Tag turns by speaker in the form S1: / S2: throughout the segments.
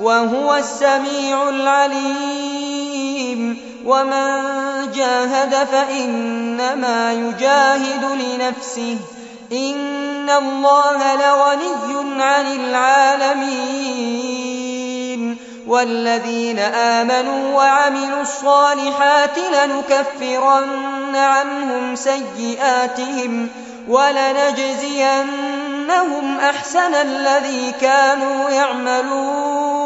S1: وهو السميع العليم. ومن جاهد فإنما يجاهد لنفسه. إن الله لغني عن العالمين. والذين آمنوا وعملوا الصالحات لنكفرن عنهم سيئاتهم ولنجزينهم أحسن الذي كانوا يعملون.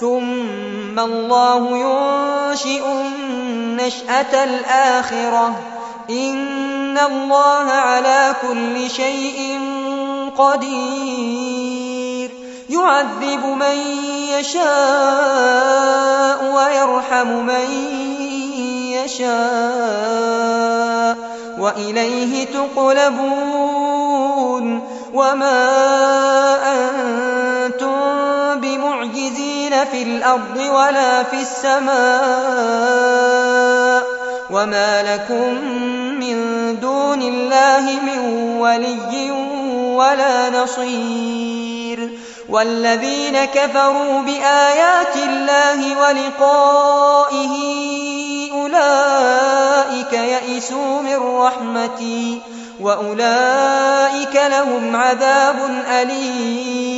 S1: ثم الله ينشئ النشأة الآخرة. إِنَّ اللَّهَ عَلَىٰ كُلِّ شَيْءٍ قَدِيرٌ. يُعَذِّبُ مَن يَشَاءُ وَيَرْحَمُ مَن يَشَاءُ ۖ. وَإِلَيْهِ تُقْلَبُونَ. وَمَا أَنتُم بِمُعْجِزِينَ. فِي الْأَرْضِ وَلَا فِي السَّمَاءِ ۖ وَمَا لَكُم مِّن دُونِ اللَّهِ مِن وَلِيٍّ وَلَا نَصِيرٍ وَالَّذِينَ كَفَرُوا بِآيَاتِ اللَّهِ وَلِقَائِهِ أُولَٰئِكَ يَئِسُوا مِن رَّحْمَتِي وَأُولَٰئِكَ لَهُمْ عَذَابٌ أَلِيمٌ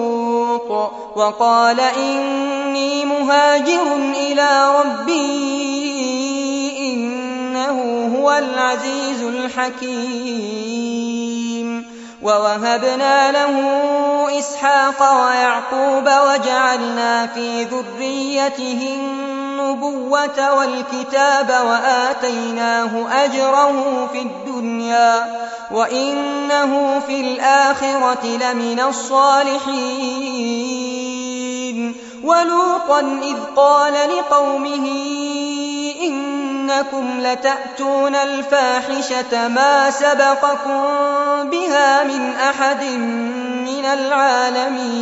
S1: وَقَالَ إِنِّي مُهَاجِرٌ إِلَىٰ رَبِّي إِنَّهُ هُوَ الْعَزِيزُ الْحَكِيمُ وَوَهَبْنَا لَهُ إِسْحَاقَ وَيَعْقُوبَ وَجَعَلْنَا فِي ذُرِّيَّتِهِ النُّبُوَّةَ وَالْكِتَابَ وَآتَيْنَاهُ أَجْرَهُ فِي الدُّنْيَا وَإِنَّهُ فِي الْآخِرَةِ لَمِنَ الصَّالِحِينَ. وَلُوطًا إِذْ قَالَ لِقَوْمِهِ إِنَّكُمْ لَتَأْتُونَ الْفَاحِشَةَ مَا سَبَقَكُم بِهَا مِنْ أَحَدٍ مِّنَ الْعَالَمِينَ.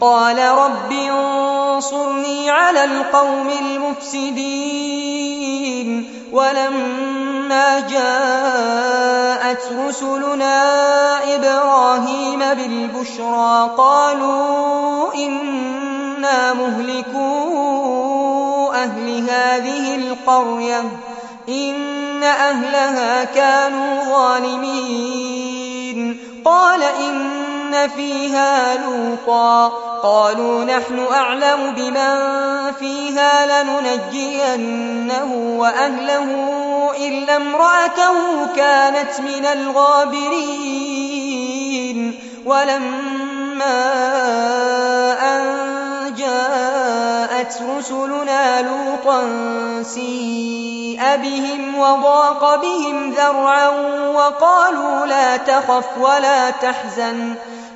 S1: قَالَ رَبِّ انصُرْنِي عَلَى الْقَوْمِ الْمُفْسِدِينَ وَلَمَّا جَاءَتْ رُسُلُنَا إِبْرَاهِيمَ بِالْبُشْرَىٰ قَالُوا إِنَّا مُهْلِكُو أَهْلِ هَٰذِهِ الْقَرْيَةِ إِنَّ أَهْلَهَا كَانُوا ظَالِمِينَ. قَالَ إِنَّ فِيهَا لُوطًا. قَالُوا نَحْنُ أَعْلَمُ بِمَن فِيهَا لَنُنَجِّيَنَّهُ وَأَهْلَهُ إِلَّا امْرَأَتَهُ كَانَتْ مِنَ الْغَابِرِينَ. وَلَمَّا أَن جَاءَتْ رُسُلُنَا لُوطًا سِيءَ بِهِمْ وَضَاقَ بِهِمْ ذَرْعًا وَقَالُوا لَا تَخَفْ وَلَا تَحْزَنْ.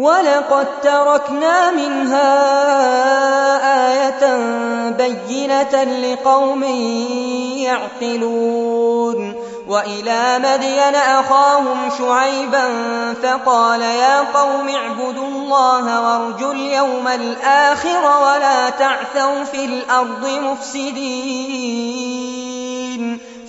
S1: وَلَقَد تَّرَكْنَا مِنْهَا آيَةً بَيِّنَةً لِّقَوْمٍ يَعْقِلُونَ وَإِلَىٰ مَدْيَنَ أَخَاهُمْ شُعَيْبًا فَقَالَ يَا قَوْمِ اعْبُدُوا اللَّهَ وَارْجُوا الْيَوْمَ الْآخِرَ وَلَا تَعْثَوْا فِي الْأَرْضِ مُفْسِدِينَ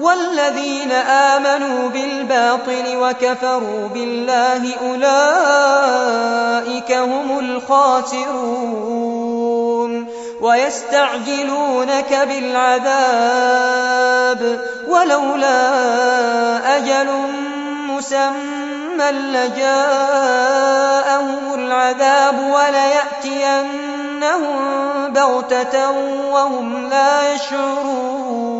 S1: والذين آمنوا بالباطل وكفروا بالله أولئك هم الخاسرون ويستعجلونك بالعذاب ولولا أجل مسمى لجاءهم العذاب وليأتينهم بغتة وهم لا يشعرون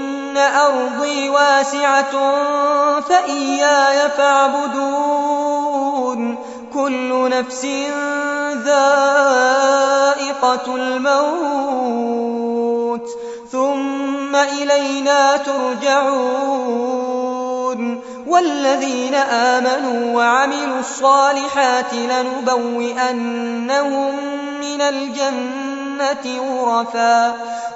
S1: أرضي واسعة فإياي فاعبدون. كل نفس ذائقة الموت. ثم إلينا ترجعون. والذين آمنوا وعملوا الصالحات لنبوئنهم من الجنة غرفا